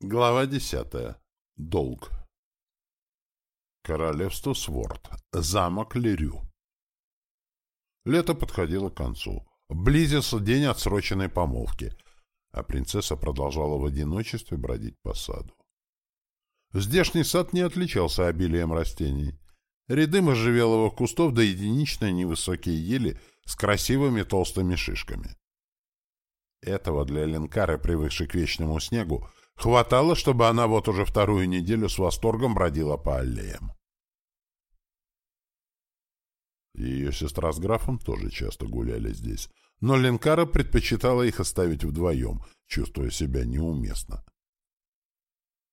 Глава десятая. Долг. Королевство Сворд. Замок Лерю. Лето подходило к концу. Близился день отсроченной помолвки, а принцесса продолжала в одиночестве бродить по саду. Здешний сад не отличался обилием растений. Ряды можжевеловых кустов да единичные невысокие ели с красивыми толстыми шишками. Этого для Ленкары, привыкшей к вечному снегу, Хватало, чтобы она вот уже вторую неделю с восторгом бродила по аллеям. Ее сестра с графом тоже часто гуляли здесь, но Ленкара предпочитала их оставить вдвоем, чувствуя себя неуместно.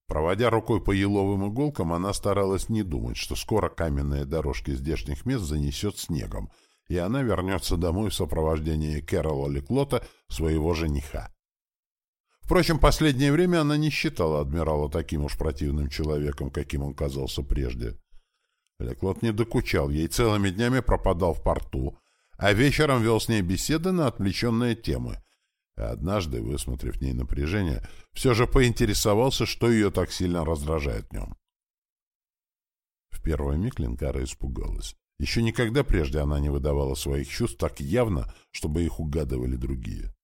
Проводя рукой по еловым иголкам, она старалась не думать, что скоро каменные дорожки здешних мест занесет снегом, и она вернется домой в сопровождении Кэрола Леклота, своего жениха. Впрочем, последнее время она не считала адмирала таким уж противным человеком, каким он казался прежде. Леклот не докучал, ей целыми днями пропадал в порту, а вечером вел с ней беседы на отвлеченные темы. И однажды, высмотрев в ней напряжение, все же поинтересовался, что ее так сильно раздражает в нем. В первый миг Ленкара испугалась. Еще никогда прежде она не выдавала своих чувств так явно, чтобы их угадывали другие.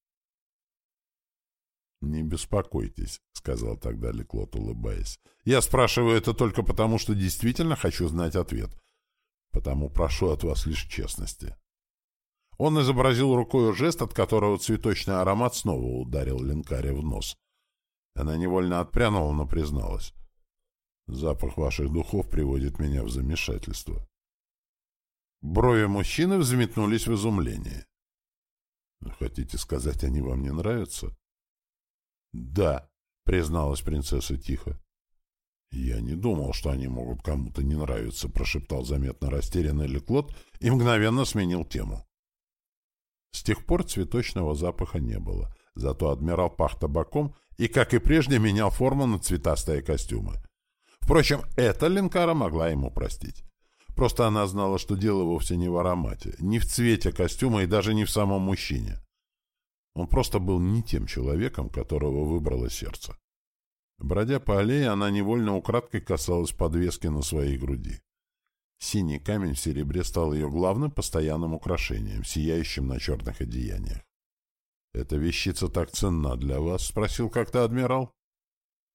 «Не беспокойтесь», — сказал тогда Леклот, улыбаясь. «Я спрашиваю это только потому, что действительно хочу знать ответ. Потому прошу от вас лишь честности». Он изобразил рукой жест, от которого цветочный аромат снова ударил Ленкаре в нос. Она невольно отпрянула, но призналась. «Запах ваших духов приводит меня в замешательство». Брови мужчины взметнулись в изумлении. «Хотите сказать, они вам не нравятся?» «Да», — призналась принцесса тихо. «Я не думал, что они могут кому-то не нравиться», — прошептал заметно растерянный Леклот и мгновенно сменил тему. С тех пор цветочного запаха не было, зато адмирал пах табаком и, как и прежде, менял форму на цветастые костюмы. Впрочем, это Ленкара могла ему простить. Просто она знала, что дело вовсе не в аромате, не в цвете костюма и даже не в самом мужчине. Он просто был не тем человеком, которого выбрало сердце. Бродя по аллее, она невольно украдкой касалась подвески на своей груди. Синий камень в серебре стал ее главным постоянным украшением, сияющим на черных одеяниях. — «Эта вещица так ценна для вас?» — спросил как-то адмирал.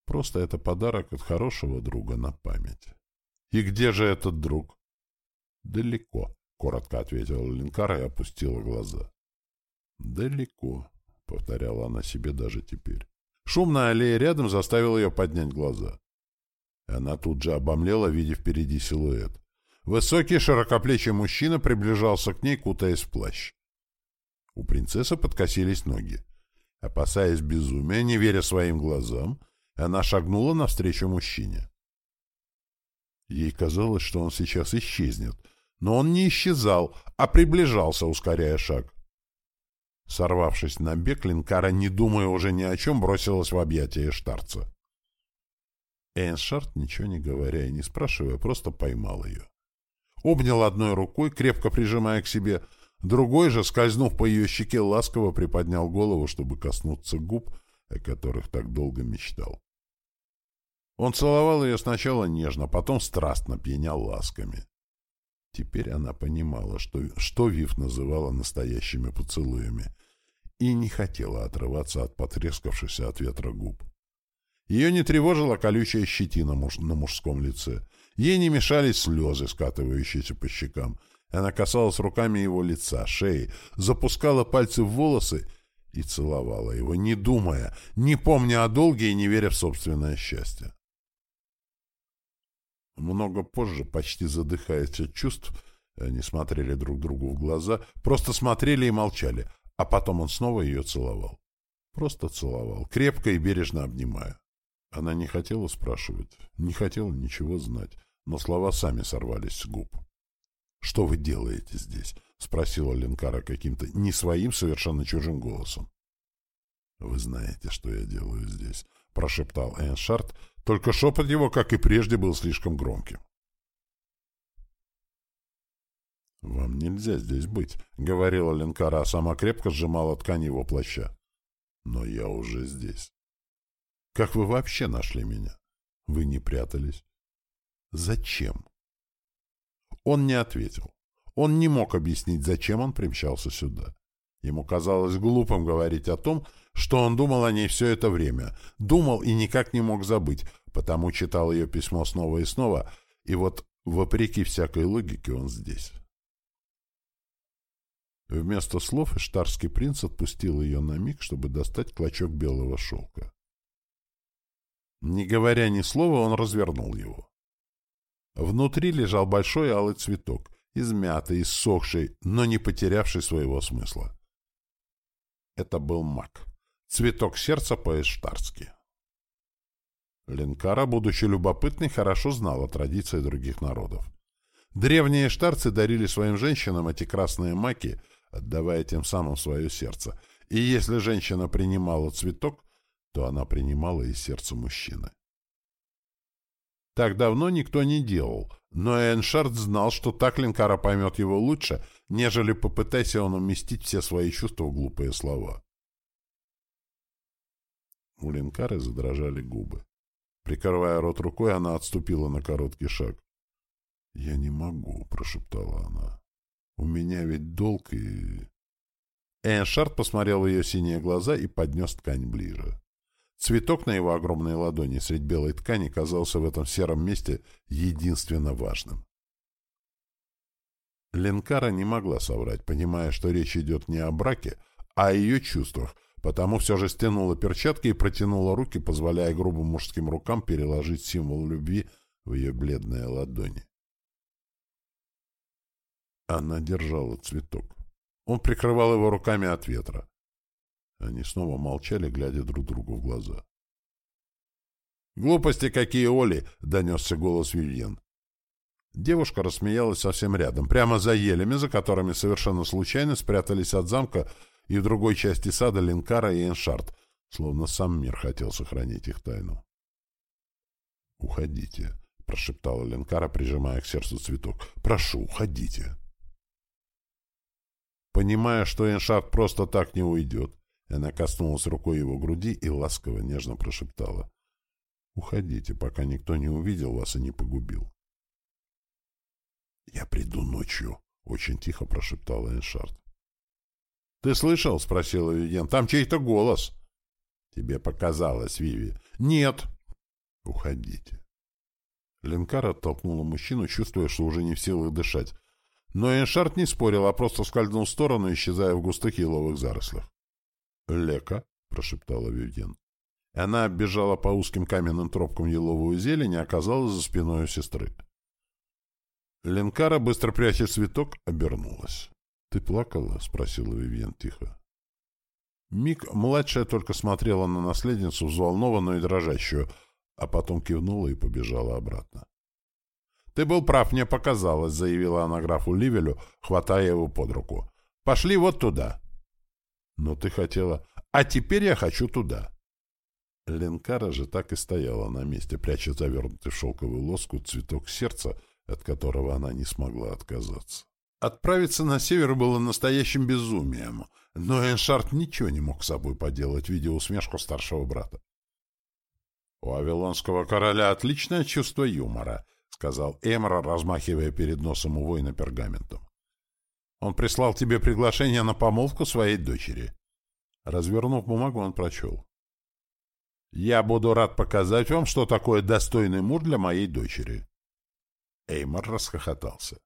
«Просто это подарок от хорошего друга на память». «И где же этот друг?» «Далеко», — коротко ответила Линкара и опустила глаза. «Далеко», — повторяла она себе даже теперь. Шумная аллея рядом заставила ее поднять глаза. Она тут же обомлела, видя впереди силуэт. Высокий, широкоплечий мужчина приближался к ней, кутаясь в плащ. У принцессы подкосились ноги. Опасаясь безумия, не веря своим глазам, она шагнула навстречу мужчине. Ей казалось, что он сейчас исчезнет, но он не исчезал, а приближался, ускоряя шаг. Сорвавшись на бег, Линкара, не думая уже ни о чем, бросилась в объятия Эштарца. Эйншард, ничего не говоря и не спрашивая, просто поймал ее. Обнял одной рукой, крепко прижимая к себе, другой же, скользнув по ее щеке, ласково приподнял голову, чтобы коснуться губ, о которых так долго мечтал. Он целовал ее сначала нежно, потом страстно пьянял ласками. Теперь она понимала, что, что Вив называла настоящими поцелуями, и не хотела отрываться от потрескавшихся от ветра губ. Ее не тревожила колючая щетина муж на мужском лице. Ей не мешали слезы, скатывающиеся по щекам. Она касалась руками его лица, шеи, запускала пальцы в волосы и целовала его, не думая, не помня о долге и не веря в собственное счастье. Много позже, почти задыхаясь от чувств, они смотрели друг другу в глаза, просто смотрели и молчали, а потом он снова ее целовал. Просто целовал, крепко и бережно обнимая. Она не хотела спрашивать, не хотела ничего знать, но слова сами сорвались с губ. «Что вы делаете здесь?» — спросила Ленкара каким-то не своим, совершенно чужим голосом. «Вы знаете, что я делаю здесь», — прошептал Эншарт, только шепот его, как и прежде, был слишком громким. «Вам нельзя здесь быть», — говорила Ленкара, а сама крепко сжимала ткань его плаща. «Но я уже здесь». Как вы вообще нашли меня? Вы не прятались. Зачем? Он не ответил. Он не мог объяснить, зачем он примчался сюда. Ему казалось глупым говорить о том, что он думал о ней все это время. Думал и никак не мог забыть, потому читал ее письмо снова и снова, и вот, вопреки всякой логике, он здесь. Вместо слов иштарский принц отпустил ее на миг, чтобы достать клочок белого шелка. Не говоря ни слова, он развернул его. Внутри лежал большой алый цветок, измятый, иссохший, но не потерявший своего смысла. Это был мак. Цветок сердца по-эштарски. Ленкара, будучи любопытной, хорошо знала традиции других народов. Древние эштарцы дарили своим женщинам эти красные маки, отдавая тем самым свое сердце. И если женщина принимала цветок, то она принимала и сердце мужчины. Так давно никто не делал, но Эншард знал, что так Линкара поймет его лучше, нежели попытайся он уместить все свои чувства в глупые слова. У Линкары задрожали губы. Прикрывая рот рукой, она отступила на короткий шаг. «Я не могу», — прошептала она. «У меня ведь долг и...» Эншард посмотрел в ее синие глаза и поднес ткань ближе. Цветок на его огромной ладони средь белой ткани казался в этом сером месте единственно важным. Ленкара не могла соврать, понимая, что речь идет не о браке, а о ее чувствах, потому все же стянула перчатки и протянула руки, позволяя грубым мужским рукам переложить символ любви в ее бледные ладони. Она держала цветок. Он прикрывал его руками от ветра. Они снова молчали, глядя друг другу в глаза. «Глупости какие, Оли!» — донесся голос Вильен. Девушка рассмеялась совсем рядом, прямо за елями, за которыми совершенно случайно спрятались от замка и в другой части сада Линкара и Эншарт, словно сам мир хотел сохранить их тайну. «Уходите», — прошептала Линкара, прижимая к сердцу цветок. «Прошу, уходите». Понимая, что Эншарт просто так не уйдет, она коснулась рукой его груди и ласково, нежно прошептала. «Уходите, пока никто не увидел вас и не погубил». «Я приду ночью», — очень тихо прошептала Эншарт. «Ты слышал?» — спросила Вивьен. «Там чей-то голос». «Тебе показалось, Виви». «Нет». «Уходите». Ленкар оттолкнула мужчину, чувствуя, что уже не в силах дышать. Но Эншарт не спорил, а просто скользнул в сторону, исчезая в густых еловых зарослях. «Лека», — прошептала Вивьен. Она бежала по узким каменным тропкам еловую зелень и оказалась за спиной у сестры. Ленкара, быстро пряча цветок, обернулась. — Ты плакала? — спросила Вивьен тихо. Миг младшая только смотрела на наследницу, взволнованную и дрожащую, а потом кивнула и побежала обратно. — Ты был прав, мне показалось, — заявила она графу Ливелю, хватая его под руку. — Пошли вот туда. — Но ты хотела... — А теперь я хочу туда. Ленкара же так и стояла на месте, пряча завернутый в шелковую лоску цветок сердца, от которого она не смогла отказаться. Отправиться на север было настоящим безумием, но Эншарт ничего не мог с собой поделать, видя усмешку старшего брата. — У Авилонского короля отличное чувство юмора, — сказал Эмра, размахивая перед носом у воина пергаментом. — Он прислал тебе приглашение на помолвку своей дочери. Развернув бумагу, он прочел. — Я буду рад показать вам, что такое достойный муж для моей дочери. Эймор расхохотался.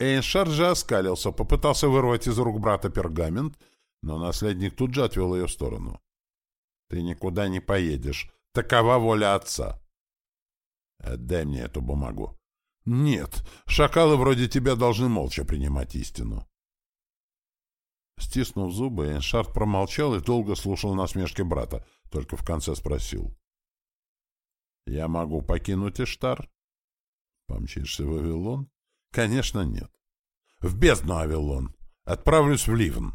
Эйншар же оскалился, попытался вырвать из рук брата пергамент, но наследник тут же отвел ее в сторону. — Ты никуда не поедешь. Такова воля отца. — Отдай мне эту бумагу. — Нет, шакалы вроде тебя должны молча принимать истину. Стиснув зубы, Эйншард промолчал и долго слушал насмешки брата, только в конце спросил. — Я могу покинуть Иштар? — Помчишься в Вавилон? Конечно, нет. В бездну Авилон. Отправлюсь в Ливн.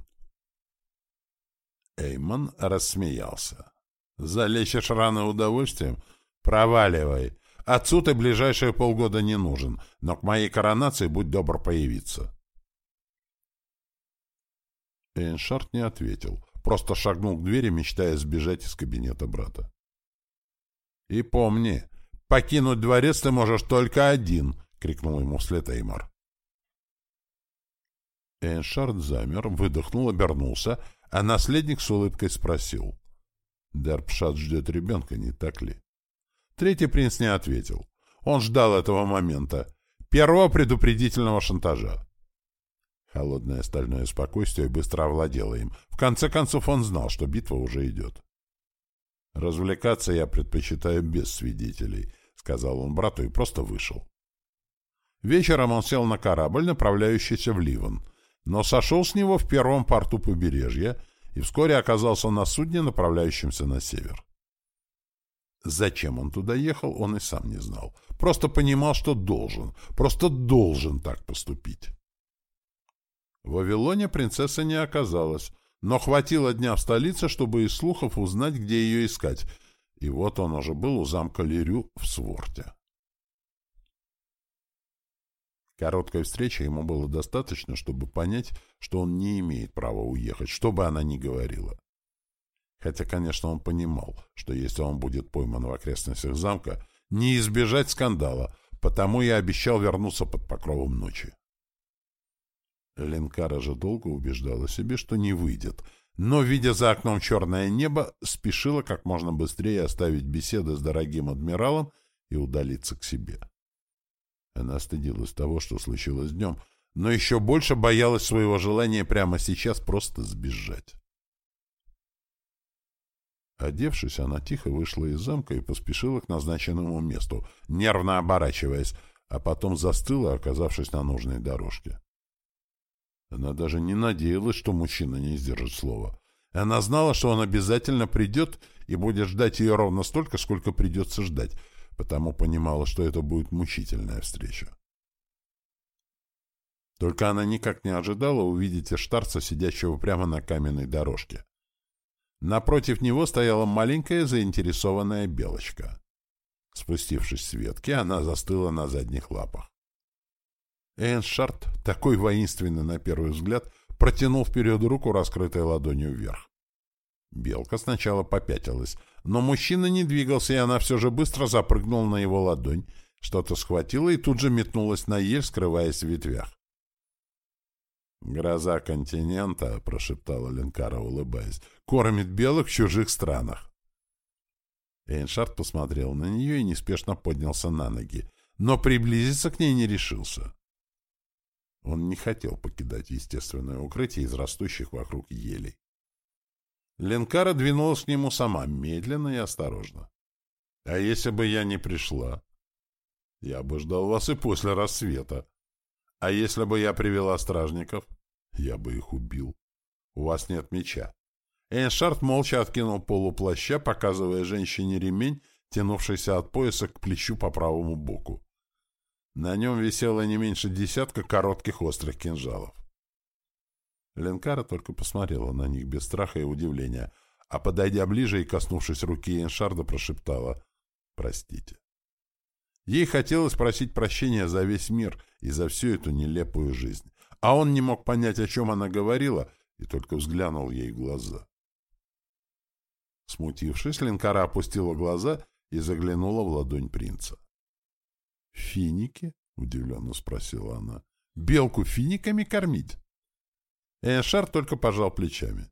Эймон рассмеялся. Залечишь раны удовольствием? Проваливай. Отцу ты ближайшие полгода не нужен, но к моей коронации будь добр появиться. Эйншард не ответил, просто шагнул к двери, мечтая сбежать из кабинета брата. И помни, покинуть дворец ты можешь только один, — крикнул ему вслед Эймар. Эйншард замер, выдохнул, обернулся, а наследник с улыбкой спросил. Дерпшат ждет ребенка, не так ли? Третий принц не ответил. Он ждал этого момента, первого предупредительного шантажа. Холодное стальное спокойствие быстро овладело им. В конце концов он знал, что битва уже идет. «Развлекаться я предпочитаю без свидетелей», — сказал он брату и просто вышел. Вечером он сел на корабль, направляющийся в Ливан, но сошел с него в первом порту побережья и вскоре оказался на судне, направляющемся на север. Зачем он туда ехал, он и сам не знал. Просто понимал, что должен, просто должен так поступить. В Вавилоне принцесса не оказалась, но хватило дня в столице, чтобы из слухов узнать, где ее искать. И вот он уже был у замка Лирю в Сворте. Короткой встречи ему было достаточно, чтобы понять, что он не имеет права уехать, что бы она ни говорила. Хотя, конечно, он понимал, что если он будет пойман в окрестностях замка, не избежать скандала, потому и обещал вернуться под покровом ночи. Ленкара же долго убеждала себе, что не выйдет, но, видя за окном черное небо, спешила как можно быстрее оставить беседы с дорогим адмиралом и удалиться к себе. Она стыдилась того, что случилось днем, но еще больше боялась своего желания прямо сейчас просто сбежать. Одевшись, она тихо вышла из замка и поспешила к назначенному месту, нервно оборачиваясь, а потом застыла, оказавшись на нужной дорожке. Она даже не надеялась, что мужчина не сдержит слова. Она знала, что он обязательно придет и будет ждать ее ровно столько, сколько придется ждать, потому понимала, что это будет мучительная встреча. Только она никак не ожидала увидеть Эштарца, сидящего прямо на каменной дорожке. Напротив него стояла маленькая заинтересованная белочка. Спустившись с ветки, она застыла на задних лапах. Эйншард, такой воинственный на первый взгляд, протянул вперед руку, раскрытой ладонью вверх. Белка сначала попятилась, но мужчина не двигался, и она все же быстро запрыгнула на его ладонь, что-то схватила и тут же метнулась на ель, скрываясь в ветвях. «Гроза континента», — прошептала Ленкара, улыбаясь, — «кормит белых в чужих странах». Эйншард посмотрел на нее и неспешно поднялся на ноги, но приблизиться к ней не решился. Он не хотел покидать естественное укрытие из растущих вокруг елей. Ленкара двинулась к нему сама, медленно и осторожно. — А если бы я не пришла? — Я бы ждал вас и после рассвета. — А если бы я привела стражников? — Я бы их убил. — У вас нет меча. Эйншард молча откинул полуплаща, показывая женщине ремень, тянувшийся от пояса к плечу по правому боку. На нем висело не меньше десятка коротких острых кинжалов. Ленкара только посмотрела на них без страха и удивления, а, подойдя ближе и коснувшись руки Эншарда, прошептала «Простите». Ей хотелось просить прощения за весь мир и за всю эту нелепую жизнь, а он не мог понять, о чем она говорила, и только взглянул ей в глаза. Смутившись, Ленкара опустила глаза и заглянула в ладонь принца. «Финики?» — удивленно спросила она. «Белку финиками кормить?» Эшар только пожал плечами.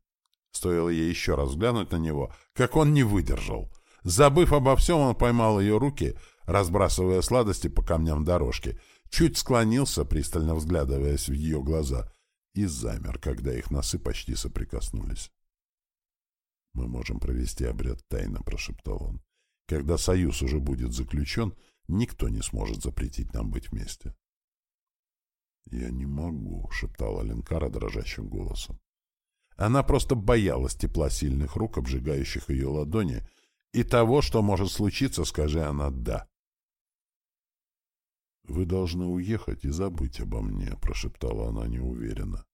Стоило ей еще раз взглянуть на него, как он не выдержал. Забыв обо всем, он поймал ее руки, разбрасывая сладости по камням дорожки, чуть склонился, пристально взглядываясь в ее глаза, и замер, когда их носы почти соприкоснулись. «Мы можем провести обряд тайно», — прошептал он. «Когда союз уже будет заключен, — Никто не сможет запретить нам быть вместе. «Я не могу», — шептала Ленкара дрожащим голосом. Она просто боялась тепла сильных рук, обжигающих ее ладони, и того, что может случиться, скажи она «да». «Вы должны уехать и забыть обо мне», — прошептала она неуверенно.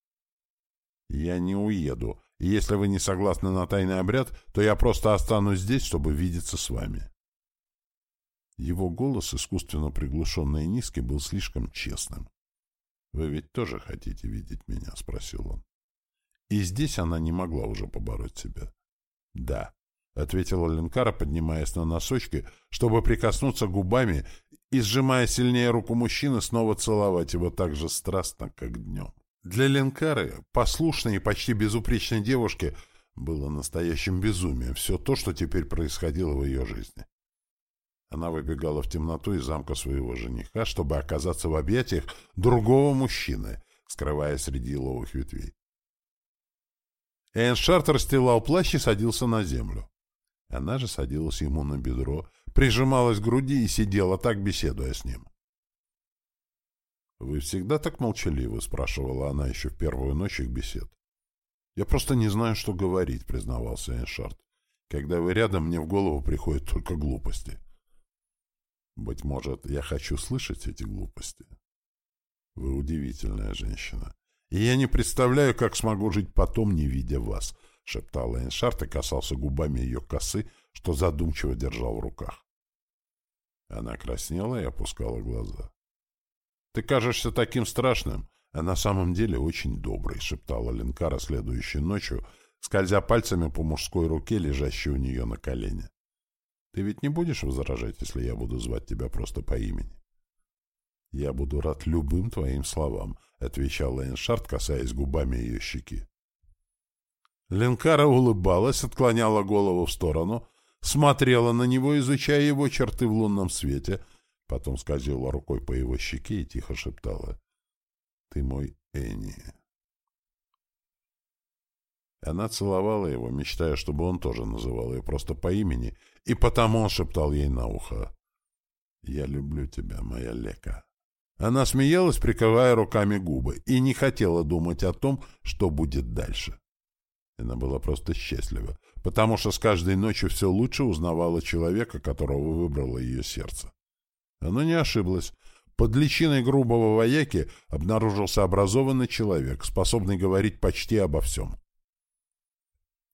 «Я не уеду, если вы не согласны на тайный обряд, то я просто останусь здесь, чтобы видеться с вами». Его голос, искусственно приглушенный и низкий, был слишком честным. «Вы ведь тоже хотите видеть меня?» — спросил он. И здесь она не могла уже побороть себя. «Да», — ответила Ленкара, поднимаясь на носочки, чтобы прикоснуться губами и, сжимая сильнее руку мужчины, снова целовать его так же страстно, как днем. Для Ленкары, послушной и почти безупречной девушки, было настоящим безумием все то, что теперь происходило в ее жизни. Она выбегала в темноту из замка своего жениха, чтобы оказаться в объятиях другого мужчины, скрываясь среди еловых ветвей. Эйншарт расстилал плащ и садился на землю. Она же садилась ему на бедро, прижималась к груди и сидела так, беседуя с ним. «Вы всегда так молчаливы?» — спрашивала она еще в первую ночь их бесед. «Я просто не знаю, что говорить», — признавался Эйншарт. «Когда вы рядом, мне в голову приходят только глупости». «Быть может, я хочу слышать эти глупости?» «Вы удивительная женщина. И я не представляю, как смогу жить потом, не видя вас», — шептал Эйншарт и касался губами ее косы, что задумчиво держал в руках. Она краснела и опускала глаза. «Ты кажешься таким страшным, а на самом деле очень добрый», — шептала Ленкара следующей ночью, скользя пальцами по мужской руке, лежащей у нее на колене. «Ты ведь не будешь возражать, если я буду звать тебя просто по имени?» «Я буду рад любым твоим словам», — отвечал Эйншард, касаясь губами ее щеки. Ленкара улыбалась, отклоняла голову в сторону, смотрела на него, изучая его черты в лунном свете, потом скользила рукой по его щеке и тихо шептала «Ты мой Энни». Она целовала его, мечтая, чтобы он тоже называл ее просто по имени, и потому он шептал ей на ухо «Я люблю тебя, моя Лека». Она смеялась, прикрывая руками губы, и не хотела думать о том, что будет дальше. Она была просто счастлива, потому что с каждой ночью все лучше узнавала человека, которого выбрало ее сердце. Она не ошиблась. Под личиной грубого вояки обнаружился образованный человек, способный говорить почти обо всем.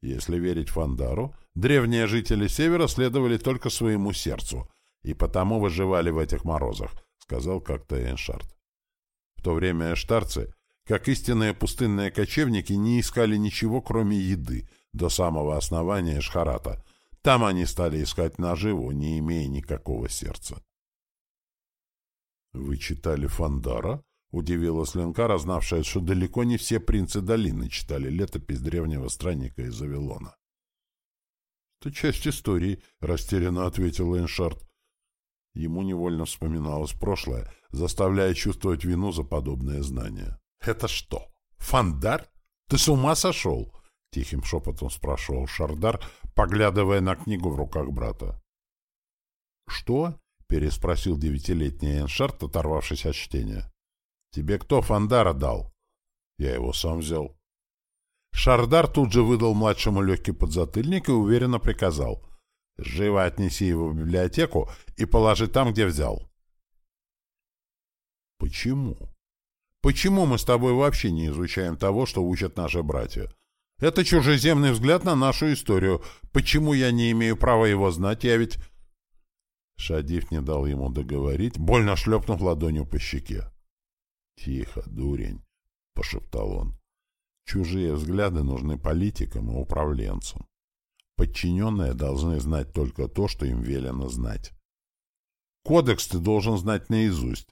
Если верить Фандару, древние жители Севера следовали только своему сердцу и потому выживали в этих морозах, сказал как-то Эншарт. В то время эштарцы, как истинные пустынные кочевники, не искали ничего, кроме еды, до самого основания Эшхарата. Там они стали искать наживу, не имея никакого сердца. «Вы читали Фандара?» — удивилась Ленкара, знавшая, что далеко не все принцы долины читали летопись древнего странника из Авилона. «Это часть истории», — растерянно ответил Эншарт. Ему невольно вспоминалось прошлое, заставляя чувствовать вину за подобное знание. «Это что, Фандар? Ты с ума сошел?» — тихим шепотом спрашивал Шардар, поглядывая на книгу в руках брата. «Что?» — переспросил девятилетний Эншарт, оторвавшись от чтения. «Тебе кто Фандара дал?» «Я его сам взял». Шардар тут же выдал младшему легкий подзатыльник и уверенно приказал — Живо отнеси его в библиотеку и положи там, где взял. Почему? Почему мы с тобой вообще не изучаем того, что учат наши братья? Это чужеземный взгляд на нашу историю. Почему я не имею права его знать? Я ведь... Шадив не дал ему договорить, больно шлепнув ладонью по щеке. «Тихо, дурень», — пошептал он. «Чужие взгляды нужны политикам и управленцам. Подчиненные должны знать только то, что им велено знать. Кодекс ты должен знать наизусть.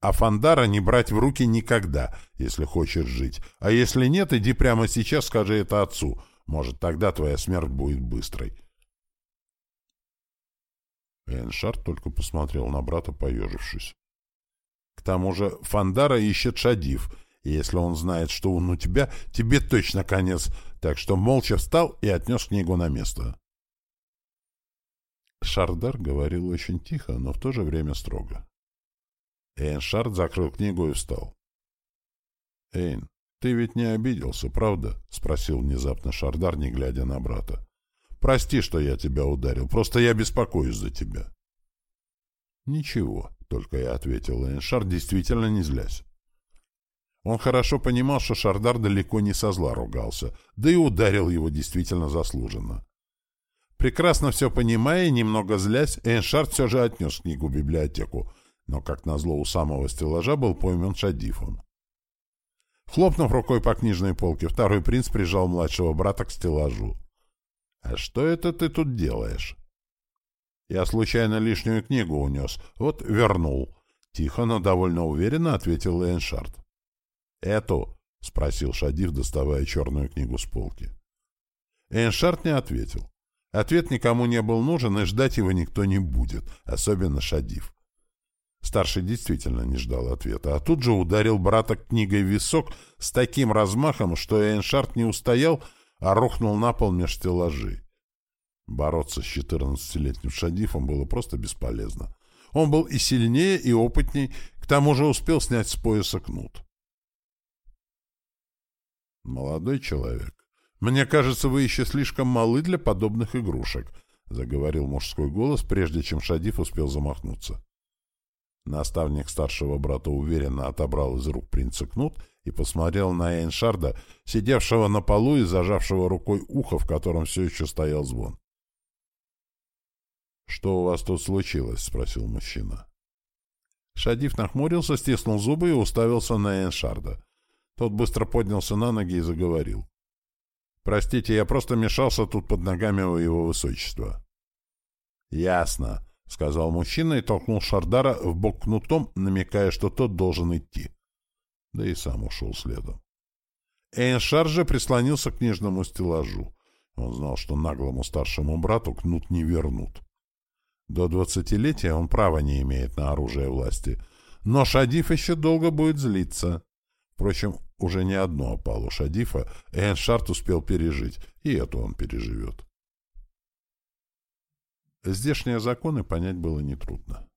А Фандара не брать в руки никогда, если хочешь жить. А если нет, иди прямо сейчас скажи это отцу. Может, тогда твоя смерть будет быстрой. Эншард только посмотрел на брата, поежившись. К тому же Фандара ищет Шадив, и если он знает, что он у тебя, тебе точно конец, так что молча встал и отнес книгу на место. Шардар говорил очень тихо, но в то же время строго. Эйншард закрыл книгу и встал. «Эйн, ты ведь не обиделся, правда?» — спросил внезапно Шардар, не глядя на брата. «Прости, что я тебя ударил, просто я беспокоюсь за тебя». «Ничего», — только я ответил Эйншард, действительно не злясь. Он хорошо понимал, что Шардар далеко не со зла ругался, да и ударил его действительно заслуженно. Прекрасно все понимая и немного злясь, Эйншард все же отнес книгу в библиотеку, но, как назло, у самого стеллажа был пойман Шадифом. Хлопнув рукой по книжной полке, второй принц прижал младшего брата к стеллажу. «А что это ты тут делаешь?» «Я случайно лишнюю книгу унес. Вот вернул». Тихо, но довольно уверенно ответил Эйншард. «Эту?» — спросил Шадив, доставая черную книгу с полки. Эйншард не ответил. Ответ никому не был нужен, и ждать его никто не будет, особенно Шадив. Старший действительно не ждал ответа, а тут же ударил брата книгой в висок с таким размахом, что Эйншард не устоял, а рухнул на пол меж стеллажей. Бороться с четырнадцатилетним Шадифом было просто бесполезно. Он был и сильнее, и опытней, к тому же успел снять с пояса кнут. «Молодой человек, мне кажется, вы еще слишком малы для подобных игрушек», — заговорил мужской голос, прежде чем Шадиф успел замахнуться. Наставник старшего брата уверенно отобрал из рук принца кнут и посмотрел на Эйншарда, сидевшего на полу и зажавшего рукой ухо, в котором все еще стоял звон. «Что у вас тут случилось?» — спросил мужчина. Шадив нахмурился, стиснул зубы и уставился на Эншарда. Тот быстро поднялся на ноги и заговорил. «Простите, я просто мешался тут под ногами у его высочества». «Ясно», — сказал мужчина и толкнул Шардара в бок кнутом, намекая, что тот должен идти. Да и сам ушел следом. Эйншар же прислонился к книжному стеллажу. Он знал, что наглому старшему брату кнут не вернут. До двадцатилетия он права не имеет на оружие власти. Но Шадиф еще долго будет злиться. Впрочем, уже не одно опалу Шадифа Эйншарт успел пережить, и эту он переживет. Здешние законы понять было нетрудно.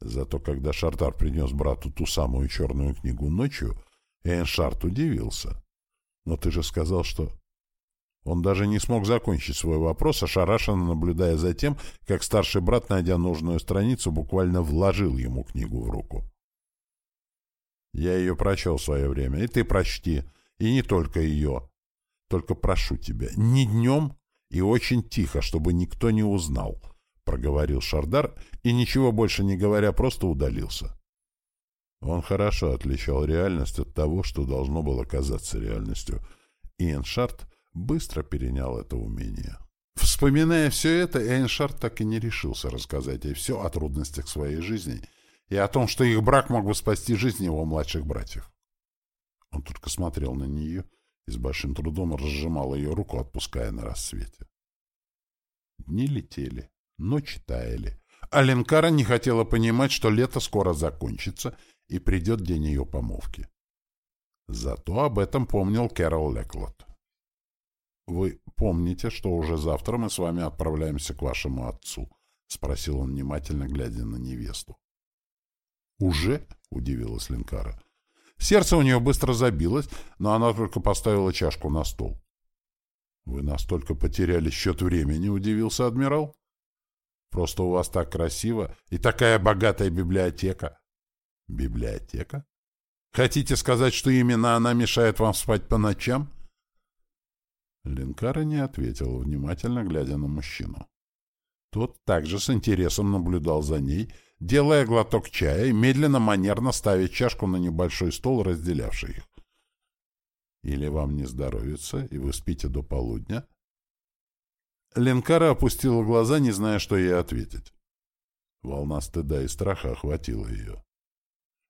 Зато когда Шартар принес брату ту самую черную книгу ночью, Эйншарт удивился. «Но ты же сказал, что...» Он даже не смог закончить свой вопрос, ошарашенно наблюдая за тем, как старший брат, найдя нужную страницу, буквально вложил ему книгу в руку. «Я ее прочел в свое время, и ты прочти, и не только ее. Только прошу тебя, не днем и очень тихо, чтобы никто не узнал», — проговорил Шардар, и, ничего больше не говоря, просто удалился. Он хорошо отличал реальность от того, что должно было казаться реальностью, и Эншарт — быстро перенял это умение. Вспоминая все это, Эйншард так и не решился рассказать ей все о трудностях своей жизни и о том, что их брак мог бы спасти жизнь его младших братьев. Он только смотрел на нее и с большим трудом разжимал ее руку, отпуская на рассвете. Дни летели, ночи таяли. А не хотела понимать, что лето скоро закончится и придет день ее помолвки. Зато об этом помнил Кэрол Леклот. «Вы помните, что уже завтра мы с вами отправляемся к вашему отцу?» — спросил он, внимательно глядя на невесту. «Уже?» — удивилась Ленкара. Сердце у нее быстро забилось, но она только поставила чашку на стол. «Вы настолько потеряли счет времени?» — удивился адмирал. «Просто у вас так красиво и такая богатая библиотека». «Библиотека? Хотите сказать, что именно она мешает вам спать по ночам?» Ленкара не ответила, внимательно глядя на мужчину. Тот также с интересом наблюдал за ней, делая глоток чая и медленно, манерно ставя чашку на небольшой стол, разделявший их. «Или вам не здоровится, и вы спите до полудня?» Ленкара опустила глаза, не зная, что ей ответить. Волна стыда и страха охватила ее.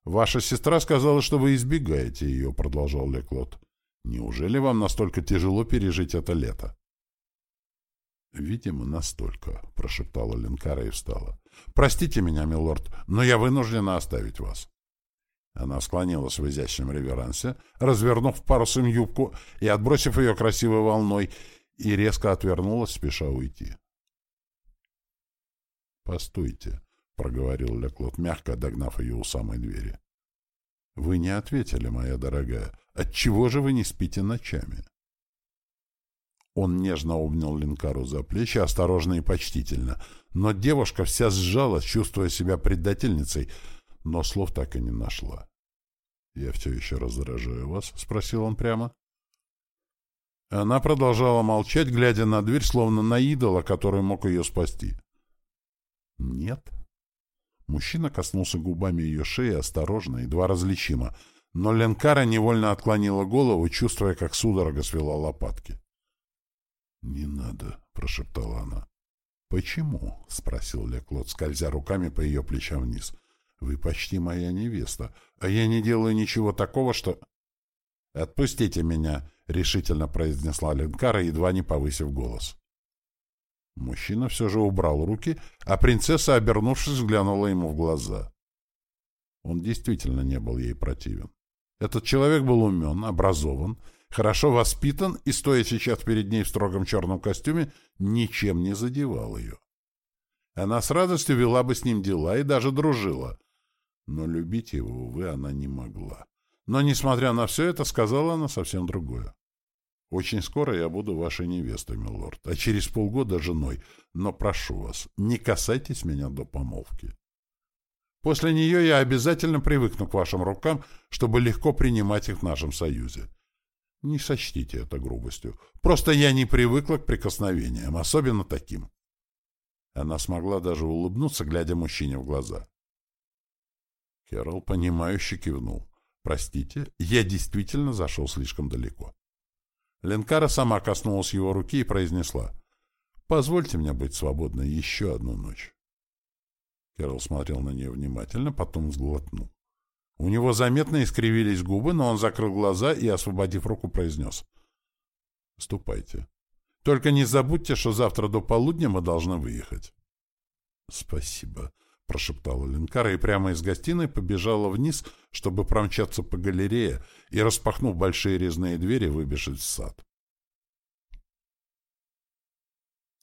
«Ваша сестра сказала, что вы избегаете ее», — продолжал Леклот. Неужели вам настолько тяжело пережить это лето? «Видимо, настолько», — прошептала Ленкара и встала. «Простите меня, милорд, но я вынуждена оставить вас». Она склонилась в изящном реверансе, развернув парусом юбку и отбросив ее красивой волной, и резко отвернулась, спеша уйти. «Постойте», — проговорил Леклот, мягко догнав ее у самой двери. «Вы не ответили, моя дорогая. Отчего же вы не спите ночами?» Он нежно обнял Линкару за плечи, осторожно и почтительно. Но девушка вся сжалась, чувствуя себя предательницей, но слов так и не нашла. «Я все еще раздражаю вас?» — спросил он прямо. Она продолжала молчать, глядя на дверь, словно на идола, который мог ее спасти. «Нет», Мужчина коснулся губами ее шеи осторожно, едва различимо, но Ленкара невольно отклонила голову, чувствуя, как судорога свела лопатки. «Не надо», прошептала она. «Почему?» — спросил Леклот, скользя руками по ее плечам вниз. «Вы почти моя невеста, а я не делаю ничего такого, что...» «Отпустите меня!» — решительно произнесла Ленкара, едва не повысив голос. Мужчина все же убрал руки, а принцесса, обернувшись, взглянула ему в глаза. Он действительно не был ей противен. Этот человек был умен, образован, хорошо воспитан и, стоя сейчас перед ней в строгом черном костюме, ничем не задевал ее. Она с радостью вела бы с ним дела и даже дружила. Но любить его, увы, она не могла. Но, несмотря на все это, сказала она совсем другое. «Очень скоро я буду вашей невестой, милорд, а через полгода женой. Но прошу вас, не касайтесь меня до помолвки. После нее я обязательно привыкну к вашим рукам, чтобы легко принимать их в нашем союзе. Не сочтите это грубостью. Просто я не привыкла к прикосновениям, особенно таким. Она смогла даже улыбнуться, глядя мужчине в глаза. Кэрол, понимающе кивнул. «Простите, я действительно зашел слишком далеко». Ленкара сама коснулась его руки и произнесла. «Позвольте мне быть свободной еще одну ночь». Кэрол смотрел на нее внимательно, потом сглотнул. У него заметно искривились губы, но он закрыл глаза и, освободив руку, произнес. «Ступайте. Только не забудьте, что завтра до полудня мы должны выехать». «Спасибо», — прошептала Ленкара и прямо из гостиной побежала вниз, чтобы промчаться по галерее и, распахнув большие резные двери, выбежать в сад.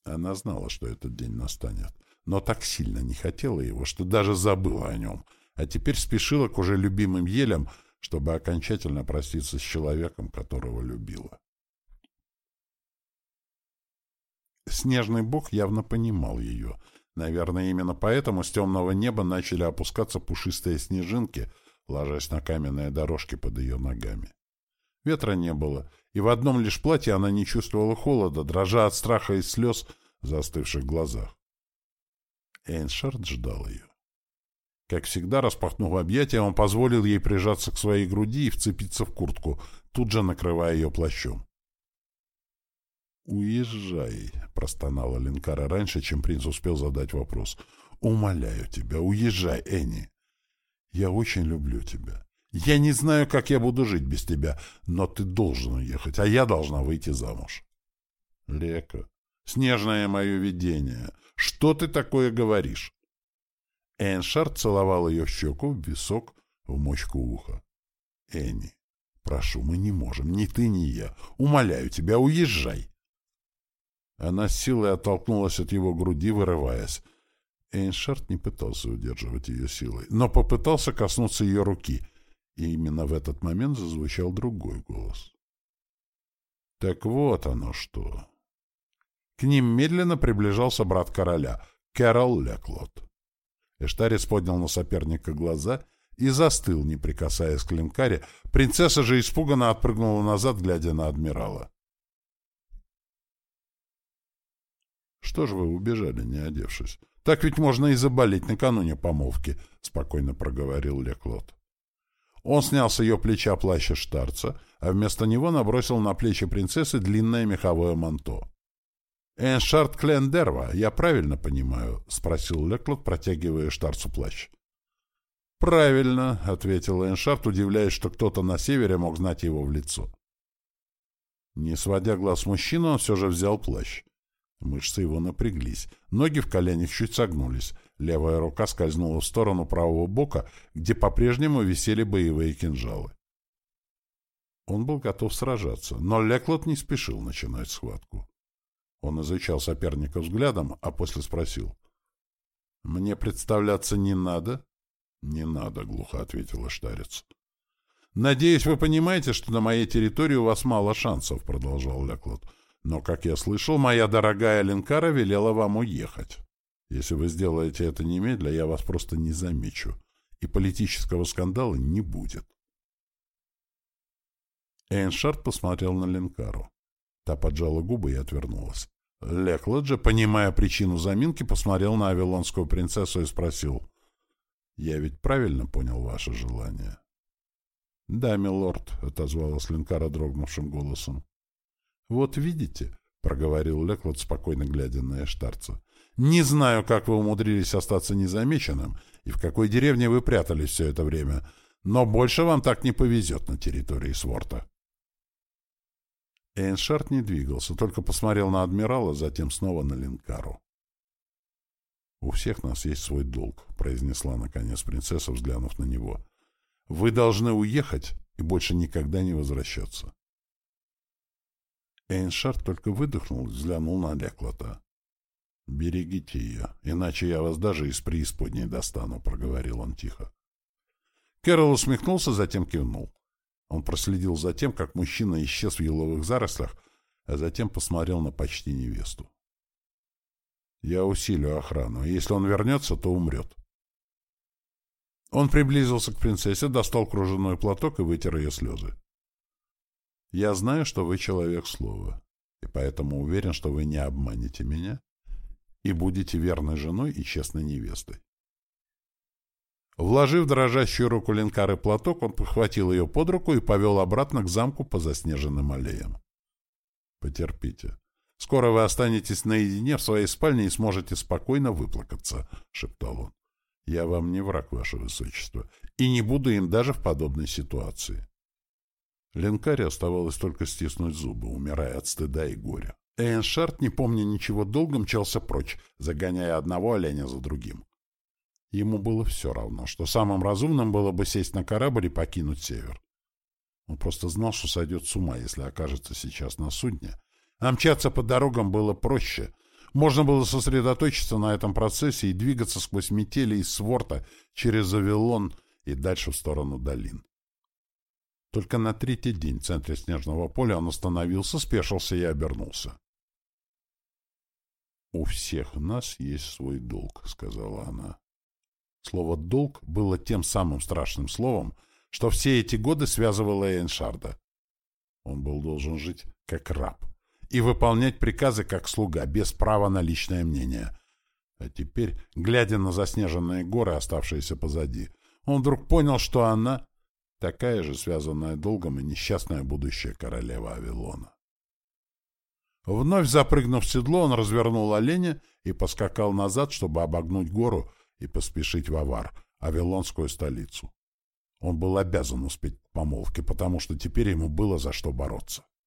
Она знала, что этот день настанет, но так сильно не хотела его, что даже забыла о нем — а теперь спешила к уже любимым елям, чтобы окончательно проститься с человеком, которого любила. Снежный бог явно понимал ее. Наверное, именно поэтому с темного неба начали опускаться пушистые снежинки, ложась на каменные дорожки под ее ногами. Ветра не было, и в одном лишь платье она не чувствовала холода, дрожа от страха и слез в застывших глазах. Эйншард ждал ее. Как всегда, распахнув объятия, он позволил ей прижаться к своей груди и вцепиться в куртку, тут же накрывая ее плащом. «Уезжай», — простонала Линкара раньше, чем принц успел задать вопрос. «Умоляю тебя, уезжай, Энни. Я очень люблю тебя. Я не знаю, как я буду жить без тебя, но ты должен уехать, а я должна выйти замуж». «Лека, снежное мое видение, что ты такое говоришь?» Эншард целовал ее в щеку, в висок, в мочку уха. «Энни, прошу, мы не можем, ни ты, ни я. Умоляю тебя, уезжай!» Она с силой оттолкнулась от его груди, вырываясь. Эйншард не пытался удерживать ее силой, но попытался коснуться ее руки, и именно в этот момент зазвучал другой голос. Так вот оно что. К ним медленно приближался брат короля, Кэрол Леклот. Эштарец поднял на соперника глаза и застыл, не прикасаясь к линкаре. Принцесса же испуганно отпрыгнула назад, глядя на адмирала. «Что ж вы убежали, не одевшись? Так ведь можно и заболеть накануне помолвки», — спокойно проговорил Леклот. Он снял с ее плеча плаща штарца, а вместо него набросил на плечи принцессы длинное меховое манто. «Эншард Клендерва, я правильно понимаю?» — спросил Леклот, протягивая Штарцу плащ. «Правильно», — ответил Эншард, удивляясь, что кто-то на севере мог знать его в лицо. Не сводя глаз мужчины, он все же взял плащ. Мышцы его напряглись, ноги в коленях чуть согнулись, левая рука скользнула в сторону правого бока, где по-прежнему висели боевые кинжалы. Он был готов сражаться, но Леклот не спешил начинать схватку. Он изучал соперника взглядом, а после спросил. — Мне представляться не надо? — Не надо, — глухо ответила Штарец. — Надеюсь, вы понимаете, что на моей территории у вас мало шансов, — продолжал Леклот. — Но, как я слышал, моя дорогая Ленкара велела вам уехать. Если вы сделаете это немедля, я вас просто не замечу, и политического скандала не будет. Эйншард посмотрел на Ленкару. Та поджала губы и отвернулась. Леклот же, понимая причину заминки, посмотрел на авилонскую принцессу и спросил. «Я ведь правильно понял ваше желание?» «Да, милорд», — отозвалась Ленкара дрогнувшим голосом. «Вот видите, — проговорил Леклот, спокойно глядя на Эштарца. «Не знаю, как вы умудрились остаться незамеченным и в какой деревне вы прятались все это время, но больше вам так не повезет на территории Сворта». Эйншард не двигался, только посмотрел на адмирала, затем снова на Линкару. «У всех нас есть свой долг», — произнесла наконец принцесса, взглянув на него. «Вы должны уехать и больше никогда не возвращаться». Эйншард только выдохнул и взглянул на Леклота. «Берегите ее, иначе я вас даже из преисподней достану», — проговорил он тихо. Кэрол усмехнулся, затем кивнул. Он проследил за тем, как мужчина исчез в еловых зарослях, а затем посмотрел на почти невесту. «Я усилю охрану, если он вернется, то умрет». Он приблизился к принцессе, достал кружевной платок и вытер ее слезы. «Я знаю, что вы человек слова, и поэтому уверен, что вы не обманете меня и будете верной женой и честной невестой. Вложив дрожащую руку Ленкары платок, он похватил ее под руку и повел обратно к замку по заснеженным аллеям. «Потерпите. Скоро вы останетесь наедине в своей спальне и сможете спокойно выплакаться», — шептал он. «Я вам не враг, ваше высочество, и не буду им даже в подобной ситуации». Ленкаре оставалось только стиснуть зубы, умирая от стыда и горя. Эйншард, не помня ничего долго, мчался прочь, загоняя одного оленя за другим. Ему было все равно, что самым разумным было бы сесть на корабль и покинуть север. Он просто знал, что сойдет с ума, если окажется сейчас на судне. А мчаться по дорогам было проще. Можно было сосредоточиться на этом процессе и двигаться сквозь метели из Сворта через Авилон и дальше в сторону долин. Только на третий день в центре снежного поля он остановился, спешился и обернулся. «У всех нас есть свой долг», — сказала она. Слово «долг» было тем самым страшным словом, что все эти годы связывало Эйншарда. Он был должен жить как раб и выполнять приказы как слуга, без права на личное мнение. А теперь, глядя на заснеженные горы, оставшиеся позади, он вдруг понял, что она такая же связанная долгом и несчастная будущая королева Авилона. Вновь запрыгнув в седло, он развернул оленя и поскакал назад, чтобы обогнуть гору и поспешить в Авар, Авилонскую столицу. Он был обязан успеть к помолвке, потому что теперь ему было за что бороться.